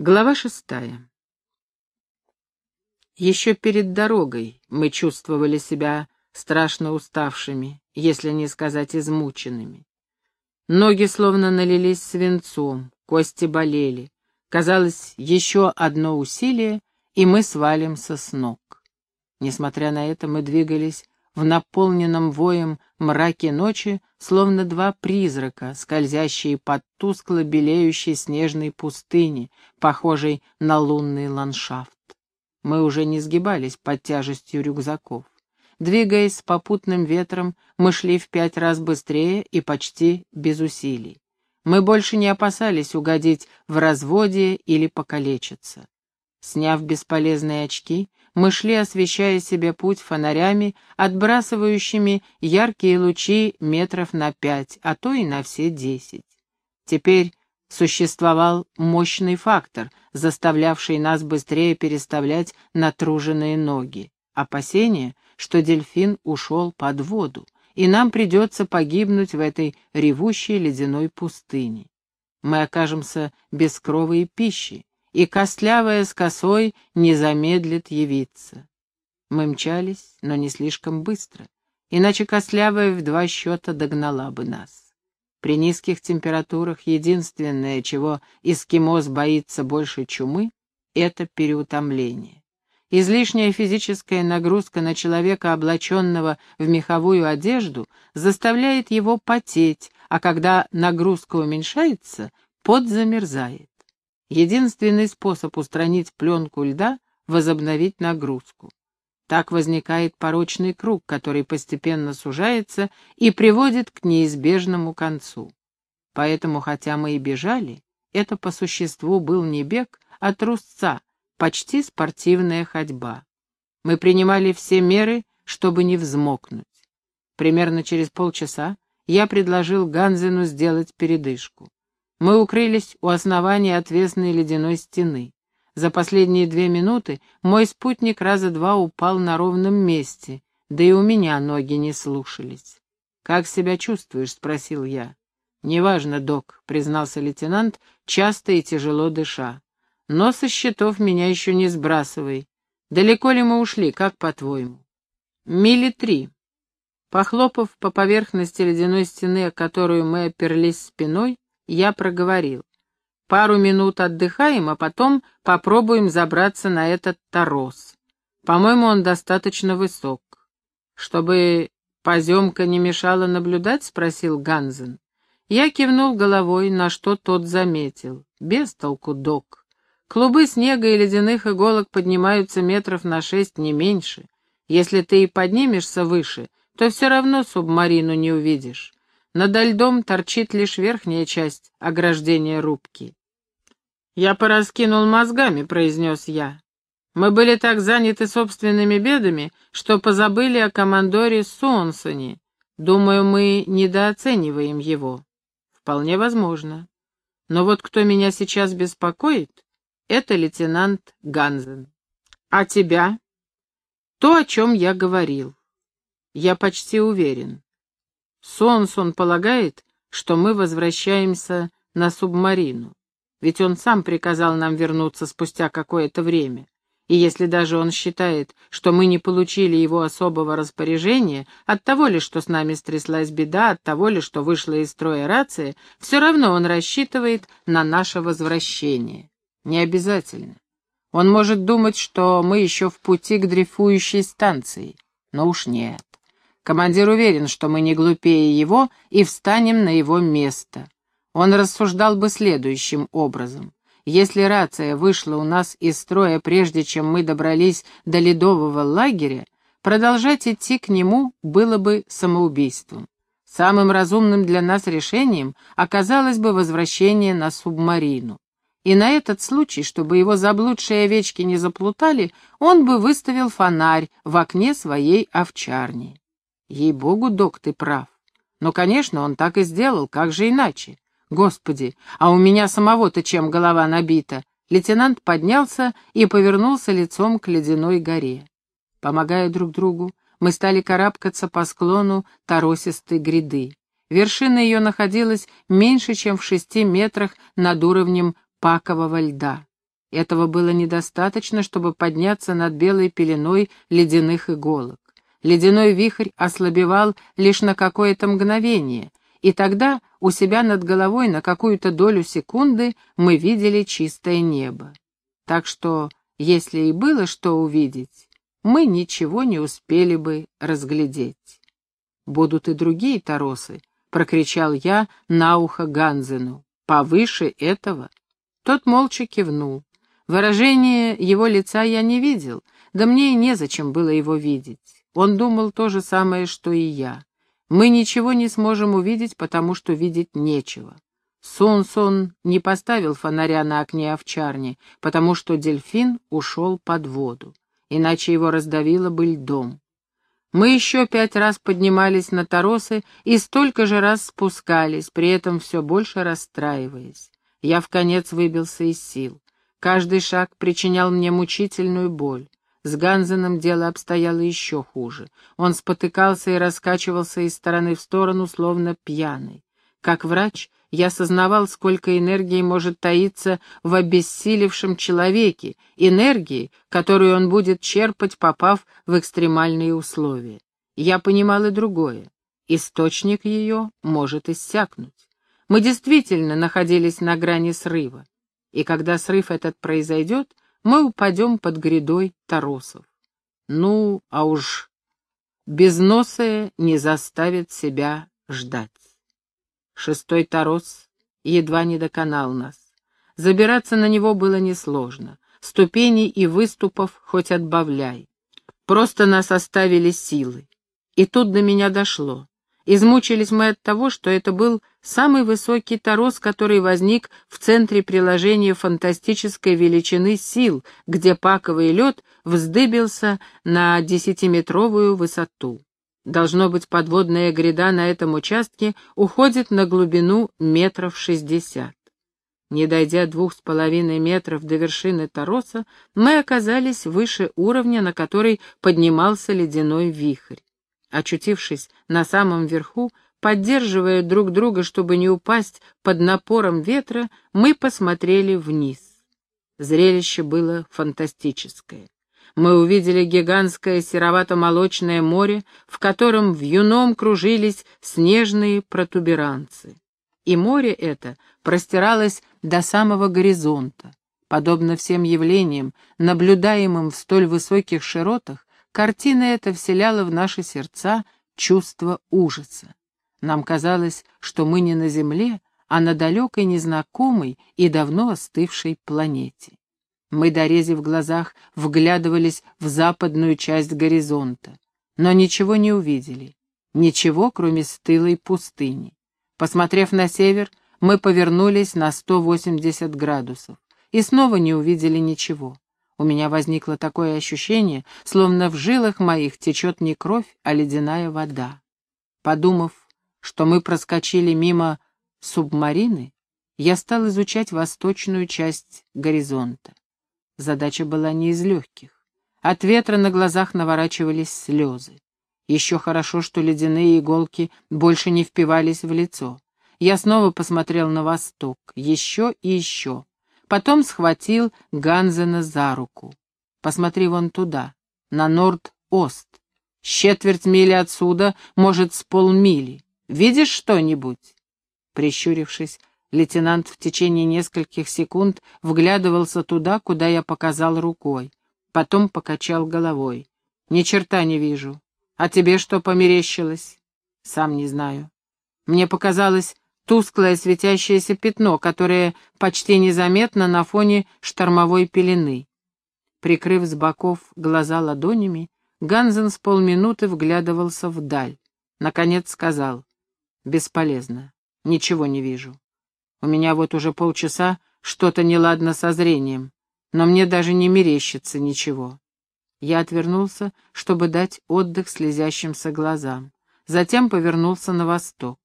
Глава шестая. Еще перед дорогой мы чувствовали себя страшно уставшими, если не сказать измученными. Ноги словно налились свинцом, кости болели. Казалось, еще одно усилие, и мы свалимся с ног. Несмотря на это, мы двигались в наполненном воем мраке ночи, словно два призрака, скользящие под тускло белеющей снежной пустыни, похожей на лунный ландшафт. Мы уже не сгибались под тяжестью рюкзаков. Двигаясь с попутным ветром, мы шли в пять раз быстрее и почти без усилий. Мы больше не опасались угодить в разводе или покалечиться. Сняв бесполезные очки, мы шли, освещая себе путь фонарями, отбрасывающими яркие лучи метров на пять, а то и на все десять. Теперь существовал мощный фактор, заставлявший нас быстрее переставлять натруженные ноги. Опасение, что дельфин ушел под воду, и нам придется погибнуть в этой ревущей ледяной пустыне. Мы окажемся без крова и пищи, и костлявая с косой не замедлит явиться. Мы мчались, но не слишком быстро, иначе костлявая в два счета догнала бы нас. При низких температурах единственное, чего эскимос боится больше чумы, это переутомление. Излишняя физическая нагрузка на человека, облаченного в меховую одежду, заставляет его потеть, а когда нагрузка уменьшается, пот замерзает. Единственный способ устранить пленку льда — возобновить нагрузку. Так возникает порочный круг, который постепенно сужается и приводит к неизбежному концу. Поэтому, хотя мы и бежали, это по существу был не бег, а трусца, почти спортивная ходьба. Мы принимали все меры, чтобы не взмокнуть. Примерно через полчаса я предложил Ганзену сделать передышку. Мы укрылись у основания отвесной ледяной стены. За последние две минуты мой спутник раза два упал на ровном месте, да и у меня ноги не слушались. «Как себя чувствуешь?» — спросил я. «Неважно, док», — признался лейтенант, часто и тяжело дыша. «Но со счетов меня еще не сбрасывай. Далеко ли мы ушли, как по-твоему?» «Мили три». Похлопав по поверхности ледяной стены, которую мы оперлись спиной, я проговорил. Пару минут отдыхаем, а потом попробуем забраться на этот торос. По-моему, он достаточно высок. Чтобы поземка не мешала наблюдать, спросил Ганзен. Я кивнул головой, на что тот заметил. Без толку, док. Клубы снега и ледяных иголок поднимаются метров на шесть, не меньше. Если ты и поднимешься выше, то все равно субмарину не увидишь. Над льдом торчит лишь верхняя часть ограждения рубки. «Я пораскинул мозгами», — произнес я. «Мы были так заняты собственными бедами, что позабыли о командоре Сонсоне. Думаю, мы недооцениваем его». «Вполне возможно. Но вот кто меня сейчас беспокоит, это лейтенант Ганзен. А тебя?» «То, о чем я говорил. Я почти уверен. Сонсон полагает, что мы возвращаемся на субмарину. Ведь он сам приказал нам вернуться спустя какое-то время. И если даже он считает, что мы не получили его особого распоряжения, от того ли, что с нами стряслась беда, от того ли, что вышла из строя рация, все равно он рассчитывает на наше возвращение. Не обязательно. Он может думать, что мы еще в пути к дрейфующей станции. Но уж нет. Командир уверен, что мы не глупее его и встанем на его место. Он рассуждал бы следующим образом. Если рация вышла у нас из строя прежде, чем мы добрались до ледового лагеря, продолжать идти к нему было бы самоубийством. Самым разумным для нас решением оказалось бы возвращение на субмарину. И на этот случай, чтобы его заблудшие овечки не заплутали, он бы выставил фонарь в окне своей овчарни. Ей-богу, док, ты прав. Но, конечно, он так и сделал, как же иначе? Господи, а у меня самого-то чем голова набита? Лейтенант поднялся и повернулся лицом к ледяной горе. Помогая друг другу, мы стали карабкаться по склону торосистой гряды. Вершина ее находилась меньше, чем в шести метрах над уровнем пакового льда. Этого было недостаточно, чтобы подняться над белой пеленой ледяных иголок. Ледяной вихрь ослабевал лишь на какое-то мгновение, и тогда у себя над головой на какую-то долю секунды мы видели чистое небо. Так что, если и было что увидеть, мы ничего не успели бы разглядеть. «Будут и другие торосы», — прокричал я на ухо Ганзену. «Повыше этого». Тот молча кивнул. Выражение его лица я не видел, да мне и незачем было его видеть. Он думал то же самое, что и я. Мы ничего не сможем увидеть, потому что видеть нечего. Сонсон не поставил фонаря на окне овчарни, потому что дельфин ушел под воду, иначе его раздавило бы льдом. Мы еще пять раз поднимались на торосы и столько же раз спускались, при этом все больше расстраиваясь. Я в конец выбился из сил. Каждый шаг причинял мне мучительную боль. С Ганзеном дело обстояло еще хуже. Он спотыкался и раскачивался из стороны в сторону, словно пьяный. Как врач, я сознавал, сколько энергии может таиться в обессилевшем человеке, энергии, которую он будет черпать, попав в экстремальные условия. Я понимал и другое. Источник ее может иссякнуть. Мы действительно находились на грани срыва. И когда срыв этот произойдет, мы упадем под грядой торосов. Ну, а уж безносые не заставит себя ждать. Шестой торос едва не доконал нас. Забираться на него было несложно. Ступеней и выступов хоть отбавляй. Просто нас оставили силы. И тут до меня дошло. Измучились мы от того, что это был самый высокий торос, который возник в центре приложения фантастической величины сил, где паковый лед вздыбился на десятиметровую высоту. Должно быть, подводная гряда на этом участке уходит на глубину метров шестьдесят. Не дойдя двух с половиной метров до вершины Тороса, мы оказались выше уровня, на который поднимался ледяной вихрь. Очутившись на самом верху, поддерживая друг друга, чтобы не упасть под напором ветра, мы посмотрели вниз. Зрелище было фантастическое мы увидели гигантское серовато-молочное море, в котором вьюном кружились снежные протуберанцы. И море это простиралось до самого горизонта. Подобно всем явлениям, наблюдаемым в столь высоких широтах, картина эта вселяла в наши сердца чувство ужаса. Нам казалось, что мы не на Земле, а на далекой, незнакомой и давно остывшей планете. Мы, дорези в глазах, вглядывались в западную часть горизонта, но ничего не увидели. Ничего, кроме стылой пустыни. Посмотрев на север, мы повернулись на 180 градусов и снова не увидели ничего. У меня возникло такое ощущение, словно в жилах моих течет не кровь, а ледяная вода. Подумав, что мы проскочили мимо субмарины, я стал изучать восточную часть горизонта. Задача была не из легких. От ветра на глазах наворачивались слезы. Еще хорошо, что ледяные иголки больше не впивались в лицо. Я снова посмотрел на восток, еще и еще. Потом схватил Ганзена за руку. «Посмотри вон туда, на Норд-Ост. Четверть мили отсюда, может, с полмили. Видишь что-нибудь?» Прищурившись, Лейтенант в течение нескольких секунд вглядывался туда, куда я показал рукой. Потом покачал головой. «Ни черта не вижу. А тебе что померещилось?» «Сам не знаю. Мне показалось тусклое светящееся пятно, которое почти незаметно на фоне штормовой пелены». Прикрыв с боков глаза ладонями, Ганзен с полминуты вглядывался вдаль. Наконец сказал. «Бесполезно. Ничего не вижу». У меня вот уже полчаса что-то неладно со зрением, но мне даже не мерещится ничего. Я отвернулся, чтобы дать отдых слезящимся глазам. Затем повернулся на восток.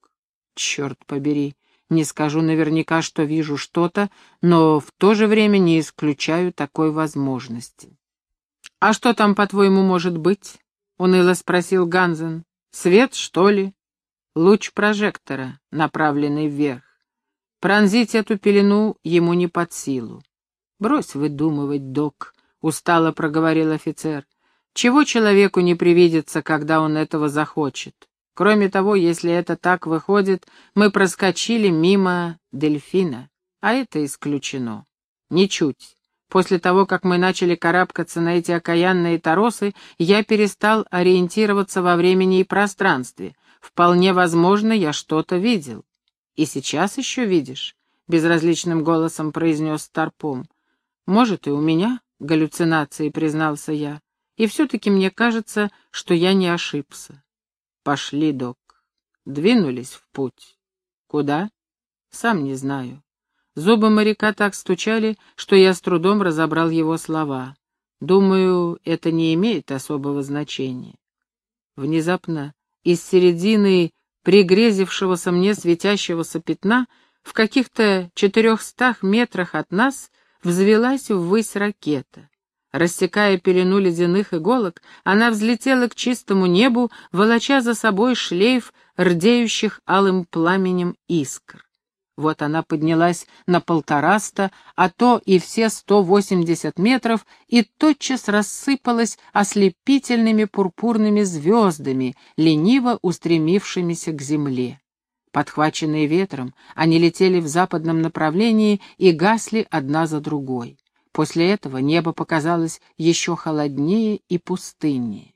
Черт побери, не скажу наверняка, что вижу что-то, но в то же время не исключаю такой возможности. «А что там, по-твоему, может быть?» — уныло спросил Ганзен. «Свет, что ли?» «Луч прожектора, направленный вверх. Пронзить эту пелену ему не под силу. «Брось выдумывать, док», — устало проговорил офицер. «Чего человеку не привидится, когда он этого захочет? Кроме того, если это так выходит, мы проскочили мимо дельфина, а это исключено. Ничуть. После того, как мы начали карабкаться на эти окаянные торосы, я перестал ориентироваться во времени и пространстве. Вполне возможно, я что-то видел. И сейчас еще видишь? — безразличным голосом произнес Старпом. «Может, и у меня галлюцинации», — признался я. «И все-таки мне кажется, что я не ошибся». «Пошли, док». Двинулись в путь. «Куда?» «Сам не знаю». Зубы моряка так стучали, что я с трудом разобрал его слова. Думаю, это не имеет особого значения. Внезапно из середины пригрезившегося мне светящегося пятна в каких-то четырехстах метрах от нас взвелась ввысь ракета. Рассекая пелену ледяных иголок, она взлетела к чистому небу, волоча за собой шлейф рдеющих алым пламенем искр. Вот она поднялась на полтораста, а то и все сто восемьдесят метров, и тотчас рассыпалась ослепительными пурпурными звездами, лениво устремившимися к земле. Подхваченные ветром, они летели в западном направлении и гасли одна за другой. После этого небо показалось еще холоднее и пустыннее.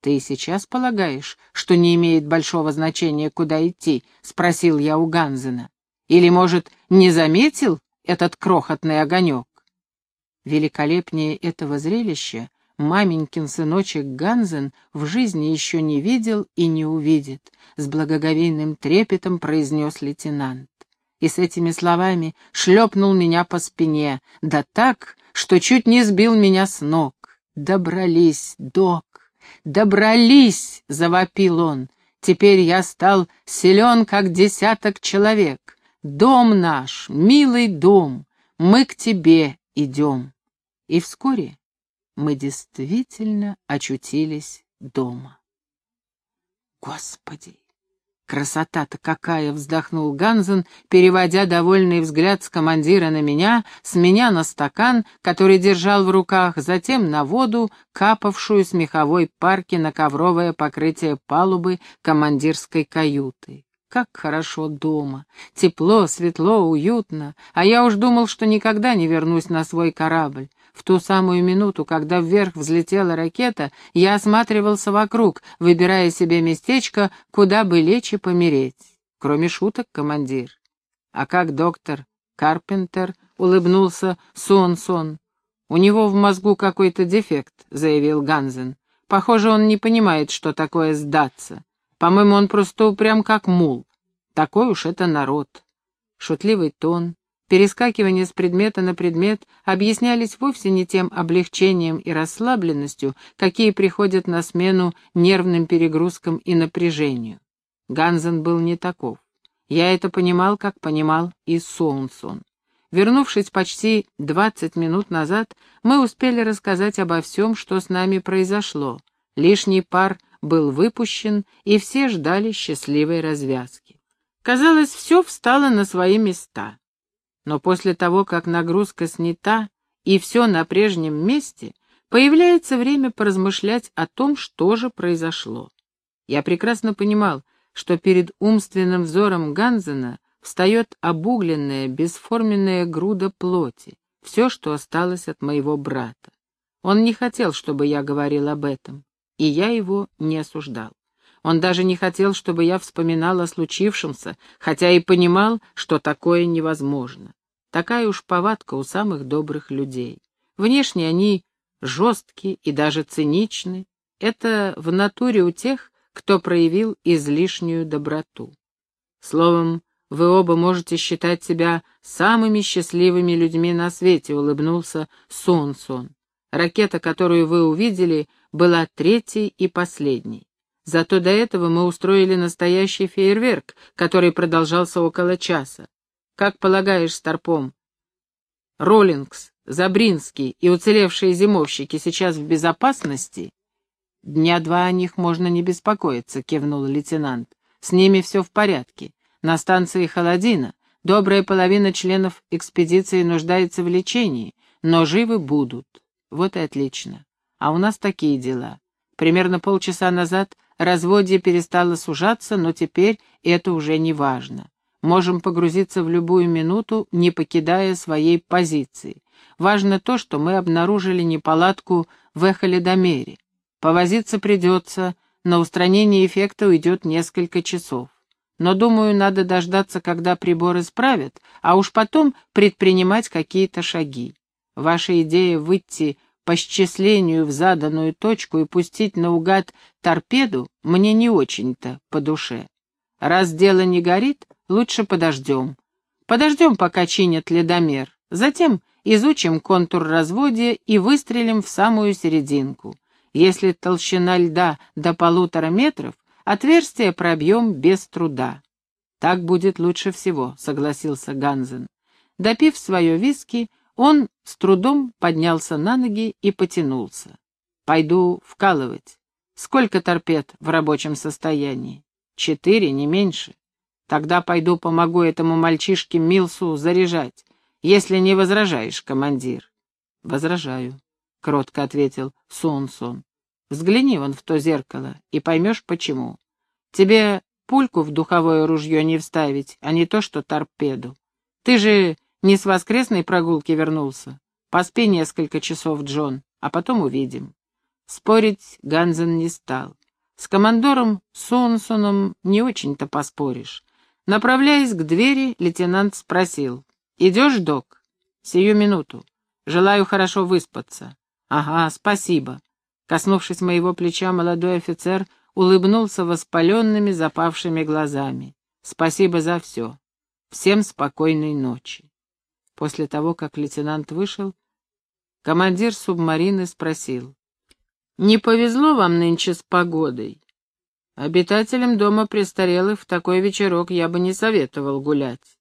«Ты сейчас полагаешь, что не имеет большого значения, куда идти?» — спросил я у Ганзена. «Или, может, не заметил этот крохотный огонек?» Великолепнее этого зрелища маменькин сыночек Ганзен в жизни еще не видел и не увидит, с благоговейным трепетом произнес лейтенант и с этими словами шлепнул меня по спине, да так, что чуть не сбил меня с ног. «Добрались, док, добрались!» — завопил он. «Теперь я стал силен, как десяток человек. Дом наш, милый дом, мы к тебе идем». И вскоре мы действительно очутились дома. Господи, «Красота-то какая!» — вздохнул Ганзен, переводя довольный взгляд с командира на меня, с меня на стакан, который держал в руках, затем на воду, капавшую с меховой парки на ковровое покрытие палубы командирской каюты. Как хорошо дома. Тепло, светло, уютно. А я уж думал, что никогда не вернусь на свой корабль. В ту самую минуту, когда вверх взлетела ракета, я осматривался вокруг, выбирая себе местечко, куда бы лечь и помереть. Кроме шуток, командир. А как доктор Карпентер улыбнулся Сон-Сон. «У него в мозгу какой-то дефект», — заявил Ганзен. «Похоже, он не понимает, что такое сдаться. По-моему, он просто упрям как мул. Такой уж это народ». Шутливый тон, Перескакивания с предмета на предмет объяснялись вовсе не тем облегчением и расслабленностью, какие приходят на смену нервным перегрузкам и напряжению. Ганзен был не таков. Я это понимал, как понимал и Соунсон. Вернувшись почти двадцать минут назад, мы успели рассказать обо всем, что с нами произошло. Лишний пар был выпущен, и все ждали счастливой развязки. Казалось, все встало на свои места. Но после того, как нагрузка снята и все на прежнем месте, появляется время поразмышлять о том, что же произошло. Я прекрасно понимал, что перед умственным взором Ганзена встает обугленная, бесформенная груда плоти, все, что осталось от моего брата. Он не хотел, чтобы я говорил об этом, и я его не осуждал. Он даже не хотел, чтобы я вспоминал о случившемся, хотя и понимал, что такое невозможно. Такая уж повадка у самых добрых людей. Внешне они жесткие и даже циничны. Это в натуре у тех, кто проявил излишнюю доброту. Словом, вы оба можете считать себя самыми счастливыми людьми на свете, улыбнулся Сон-Сон. Ракета, которую вы увидели, была третьей и последней. Зато до этого мы устроили настоящий фейерверк, который продолжался около часа. Как полагаешь, Старпом, Роллингс, Забринский и уцелевшие зимовщики сейчас в безопасности? Дня два о них можно не беспокоиться, кивнул лейтенант. С ними все в порядке. На станции Холодина добрая половина членов экспедиции нуждается в лечении, но живы будут. Вот и отлично. А у нас такие дела. Примерно полчаса назад разводье перестало сужаться, но теперь это уже не важно. Можем погрузиться в любую минуту, не покидая своей позиции. Важно то, что мы обнаружили неполадку в эхоледомере. Повозиться придется, на устранение эффекта уйдет несколько часов. Но, думаю, надо дождаться, когда прибор исправят, а уж потом предпринимать какие-то шаги. Ваша идея выйти по счислению в заданную точку и пустить наугад торпеду мне не очень-то по душе. Раз дело не горит, лучше подождем. Подождем, пока чинят ледомер. Затем изучим контур разводия и выстрелим в самую серединку. Если толщина льда до полутора метров, отверстие пробьем без труда. Так будет лучше всего, согласился Ганзен. Допив свое виски, он с трудом поднялся на ноги и потянулся. Пойду вкалывать. Сколько торпед в рабочем состоянии? Четыре, не меньше. Тогда пойду помогу этому мальчишке Милсу заряжать, если не возражаешь, командир. Возражаю, — кротко ответил Сунсон. Взгляни вон в то зеркало и поймешь, почему. Тебе пульку в духовое ружье не вставить, а не то, что торпеду. Ты же не с воскресной прогулки вернулся. Поспи несколько часов, Джон, а потом увидим. Спорить Ганзен не стал. С командором Сонсоном не очень-то поспоришь. Направляясь к двери, лейтенант спросил. «Идешь, док?» «Сию минуту. Желаю хорошо выспаться». «Ага, спасибо». Коснувшись моего плеча, молодой офицер улыбнулся воспаленными, запавшими глазами. «Спасибо за все. Всем спокойной ночи». После того, как лейтенант вышел, командир субмарины спросил. «Не повезло вам нынче с погодой?» Обитателям дома престарелых в такой вечерок я бы не советовал гулять.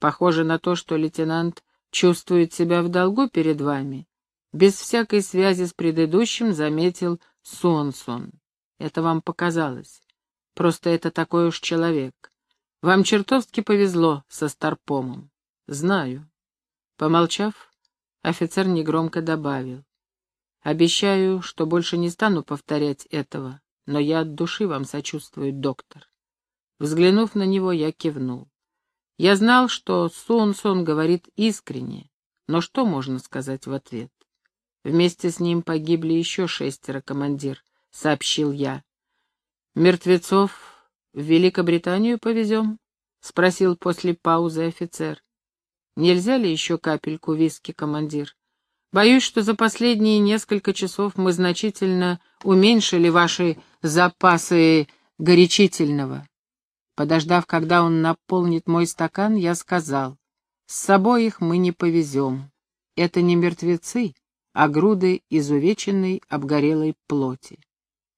Похоже на то, что лейтенант чувствует себя в долгу перед вами без всякой связи с предыдущим заметил Сонсон. Это вам показалось. Просто это такой уж человек. Вам чертовски повезло со Старпомом. Знаю. Помолчав, офицер негромко добавил. Обещаю, что больше не стану повторять этого, но я от души вам сочувствую, доктор. Взглянув на него, я кивнул. Я знал, что Сонсон говорит искренне, но что можно сказать в ответ? Вместе с ним погибли еще шестеро, командир, — сообщил я. «Мертвецов в Великобританию повезем?» — спросил после паузы офицер. «Нельзя ли еще капельку виски, командир? Боюсь, что за последние несколько часов мы значительно уменьшили ваши запасы горячительного». Подождав, когда он наполнит мой стакан, я сказал, «С собой их мы не повезем. Это не мертвецы, а груды изувеченной обгорелой плоти.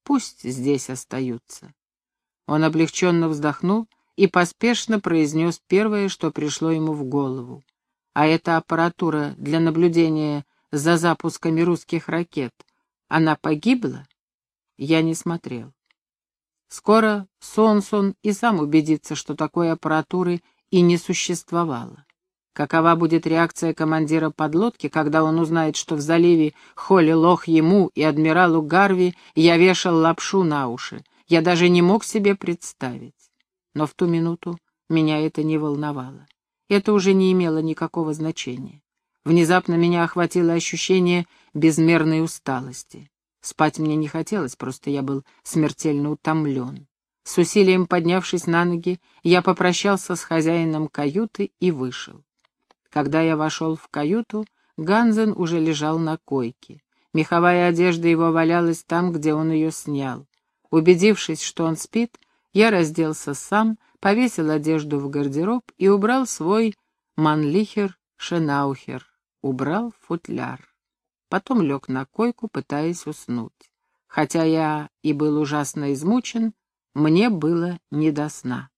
Пусть здесь остаются. Он облегченно вздохнул и поспешно произнес первое, что пришло ему в голову. А эта аппаратура для наблюдения за запусками русских ракет, она погибла? Я не смотрел. Скоро Сонсон и сам убедится, что такой аппаратуры и не существовало. Какова будет реакция командира подлодки, когда он узнает, что в заливе Холли-Лох ему и адмиралу Гарви я вешал лапшу на уши? Я даже не мог себе представить. Но в ту минуту меня это не волновало. Это уже не имело никакого значения. Внезапно меня охватило ощущение безмерной усталости. Спать мне не хотелось, просто я был смертельно утомлен. С усилием поднявшись на ноги, я попрощался с хозяином каюты и вышел. Когда я вошел в каюту, Ганзен уже лежал на койке. Меховая одежда его валялась там, где он ее снял. Убедившись, что он спит, я разделся сам, повесил одежду в гардероб и убрал свой манлихер-шенаухер, убрал футляр. Потом лег на койку, пытаясь уснуть. Хотя я и был ужасно измучен, мне было не до сна.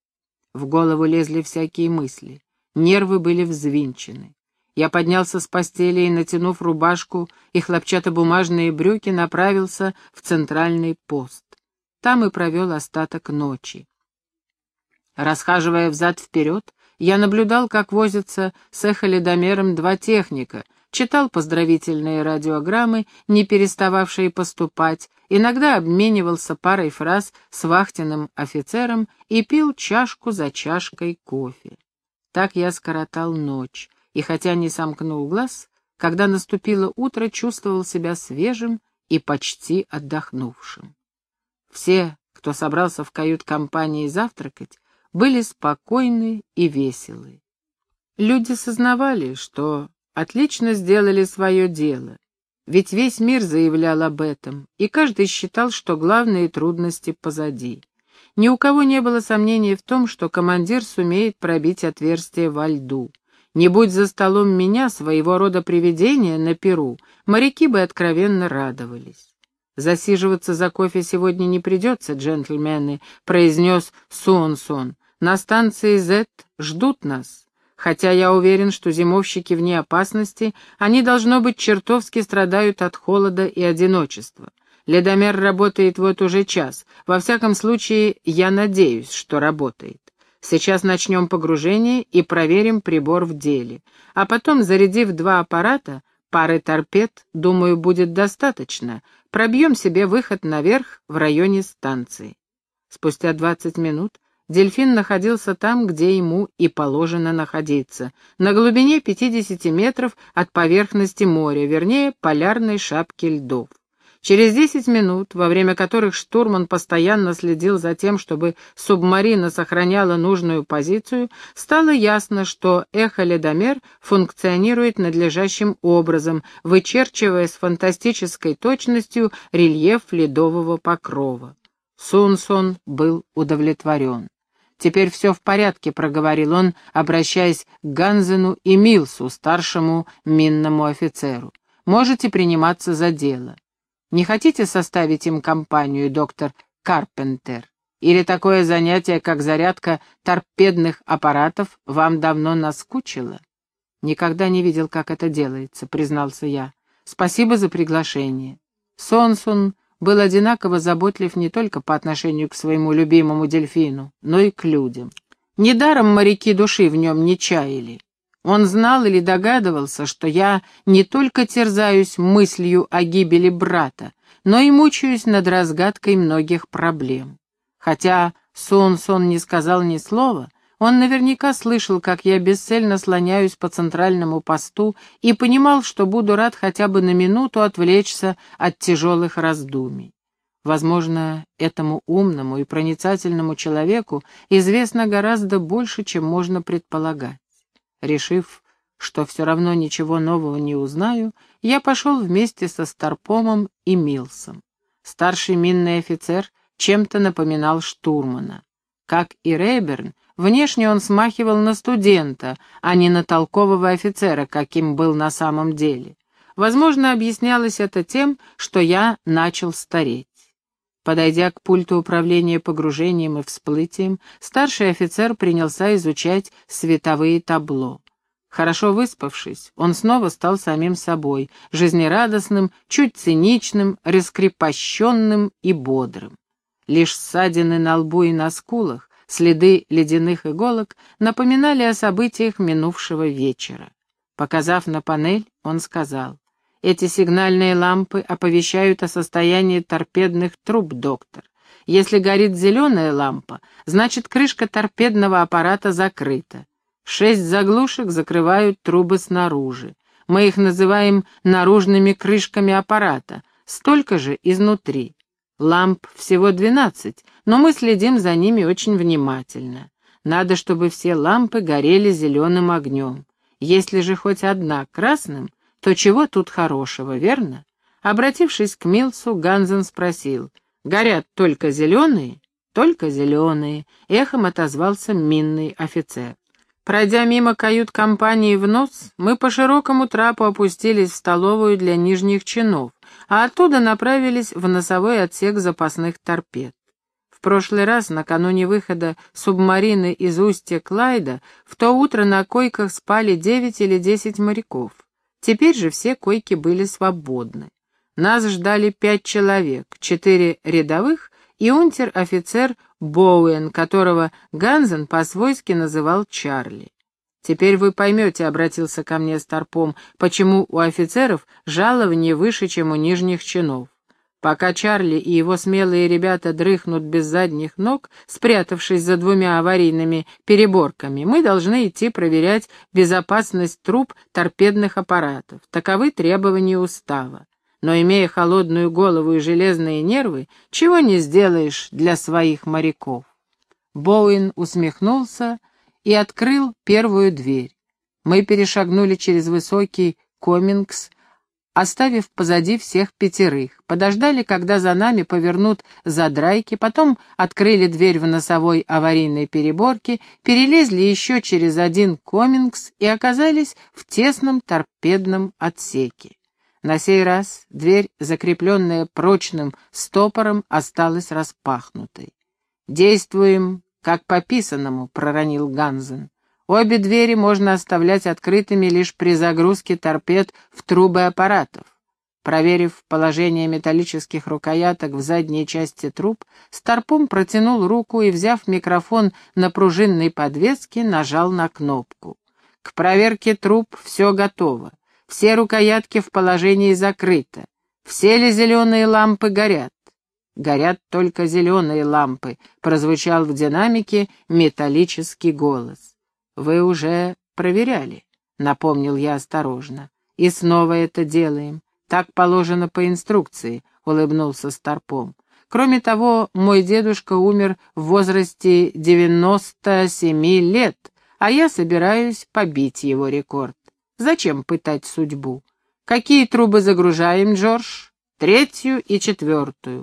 В голову лезли всякие мысли. Нервы были взвинчены. Я поднялся с постели и, натянув рубашку и хлопчатобумажные брюки, направился в центральный пост. Там и провел остаток ночи. Расхаживая взад-вперед, я наблюдал, как возятся с эхоледомером два техника, читал поздравительные радиограммы, не перестававшие поступать, иногда обменивался парой фраз с вахтенным офицером и пил чашку за чашкой кофе. Так я скоротал ночь, и хотя не сомкнул глаз, когда наступило утро, чувствовал себя свежим и почти отдохнувшим. Все, кто собрался в кают-компании завтракать, были спокойны и веселы. Люди сознавали, что отлично сделали свое дело, ведь весь мир заявлял об этом, и каждый считал, что главные трудности позади. Ни у кого не было сомнений в том, что командир сумеет пробить отверстие во льду. Не будь за столом меня, своего рода привидения, на Перу, моряки бы откровенно радовались. «Засиживаться за кофе сегодня не придется, джентльмены», — произнес Суонсон. «На станции Z ждут нас». Хотя я уверен, что зимовщики вне опасности, они, должно быть, чертовски страдают от холода и одиночества. Ледомер работает вот уже час. Во всяком случае, я надеюсь, что работает. Сейчас начнем погружение и проверим прибор в деле. А потом, зарядив два аппарата, пары торпед, думаю, будет достаточно. Пробьем себе выход наверх в районе станции. Спустя двадцать минут Дельфин находился там, где ему и положено находиться, на глубине 50 метров от поверхности моря, вернее, полярной шапки льдов. Через 10 минут, во время которых штурман постоянно следил за тем, чтобы субмарина сохраняла нужную позицию, стало ясно, что эхоледомер функционирует надлежащим образом, вычерчивая с фантастической точностью рельеф ледового покрова. Сунсон был удовлетворен. «Теперь все в порядке», — проговорил он, обращаясь к Ганзену и Милсу, старшему минному офицеру. «Можете приниматься за дело. Не хотите составить им компанию, доктор Карпентер? Или такое занятие, как зарядка торпедных аппаратов, вам давно наскучило?» «Никогда не видел, как это делается», — признался я. «Спасибо за приглашение». Сонсон был одинаково заботлив не только по отношению к своему любимому дельфину, но и к людям. Недаром моряки души в нем не чаяли. Он знал или догадывался, что я не только терзаюсь мыслью о гибели брата, но и мучаюсь над разгадкой многих проблем. Хотя Сон-Сон не сказал ни слова, он наверняка слышал, как я бесцельно слоняюсь по центральному посту и понимал, что буду рад хотя бы на минуту отвлечься от тяжелых раздумий. Возможно, этому умному и проницательному человеку известно гораздо больше, чем можно предполагать. Решив, что все равно ничего нового не узнаю, я пошел вместе со Старпомом и Милсом. Старший минный офицер чем-то напоминал штурмана. Как и Рейберн, Внешне он смахивал на студента, а не на толкового офицера, каким был на самом деле. Возможно, объяснялось это тем, что я начал стареть. Подойдя к пульту управления погружением и всплытием, старший офицер принялся изучать световые табло. Хорошо выспавшись, он снова стал самим собой, жизнерадостным, чуть циничным, раскрепощенным и бодрым. Лишь ссадины на лбу и на скулах Следы ледяных иголок напоминали о событиях минувшего вечера. Показав на панель, он сказал, «Эти сигнальные лампы оповещают о состоянии торпедных труб, доктор. Если горит зеленая лампа, значит крышка торпедного аппарата закрыта. Шесть заглушек закрывают трубы снаружи. Мы их называем наружными крышками аппарата, столько же изнутри. Ламп всего двенадцать, но мы следим за ними очень внимательно. Надо, чтобы все лампы горели зеленым огнем. Если же хоть одна красным, то чего тут хорошего, верно? Обратившись к Милсу, Ганзен спросил, «Горят только зеленые?» «Только зеленые», — эхом отозвался минный офицер. Пройдя мимо кают-компании в нос, мы по широкому трапу опустились в столовую для нижних чинов, а оттуда направились в носовой отсек запасных торпед. В прошлый раз, накануне выхода субмарины из устья Клайда, в то утро на койках спали девять или десять моряков. Теперь же все койки были свободны. Нас ждали пять человек, четыре рядовых и унтер-офицер Боуэн, которого Ганзен по-свойски называл Чарли. «Теперь вы поймете», — обратился ко мне Старпом, «почему у офицеров жалование выше, чем у нижних чинов. Пока Чарли и его смелые ребята дрыхнут без задних ног, спрятавшись за двумя аварийными переборками, мы должны идти проверять безопасность труб торпедных аппаратов. Таковы требования устава. Но имея холодную голову и железные нервы, чего не сделаешь для своих моряков. Боуин усмехнулся и открыл первую дверь. Мы перешагнули через высокий комингс, оставив позади всех пятерых. Подождали, когда за нами повернут задрайки, потом открыли дверь в носовой аварийной переборке, перелезли еще через один комингс и оказались в тесном торпедном отсеке. На сей раз дверь, закрепленная прочным стопором, осталась распахнутой. «Действуем, как по писанному», — проронил Ганзен. Обе двери можно оставлять открытыми лишь при загрузке торпед в трубы аппаратов. Проверив положение металлических рукояток в задней части труб, Старпом протянул руку и, взяв микрофон на пружинной подвеске, нажал на кнопку. К проверке труб все готово. Все рукоятки в положении закрыто. Все ли зеленые лампы горят? Горят только зеленые лампы, прозвучал в динамике металлический голос. «Вы уже проверяли», — напомнил я осторожно. «И снова это делаем. Так положено по инструкции», — улыбнулся Старпом. «Кроме того, мой дедушка умер в возрасте девяносто семи лет, а я собираюсь побить его рекорд. Зачем пытать судьбу? Какие трубы загружаем, Джордж? Третью и четвертую.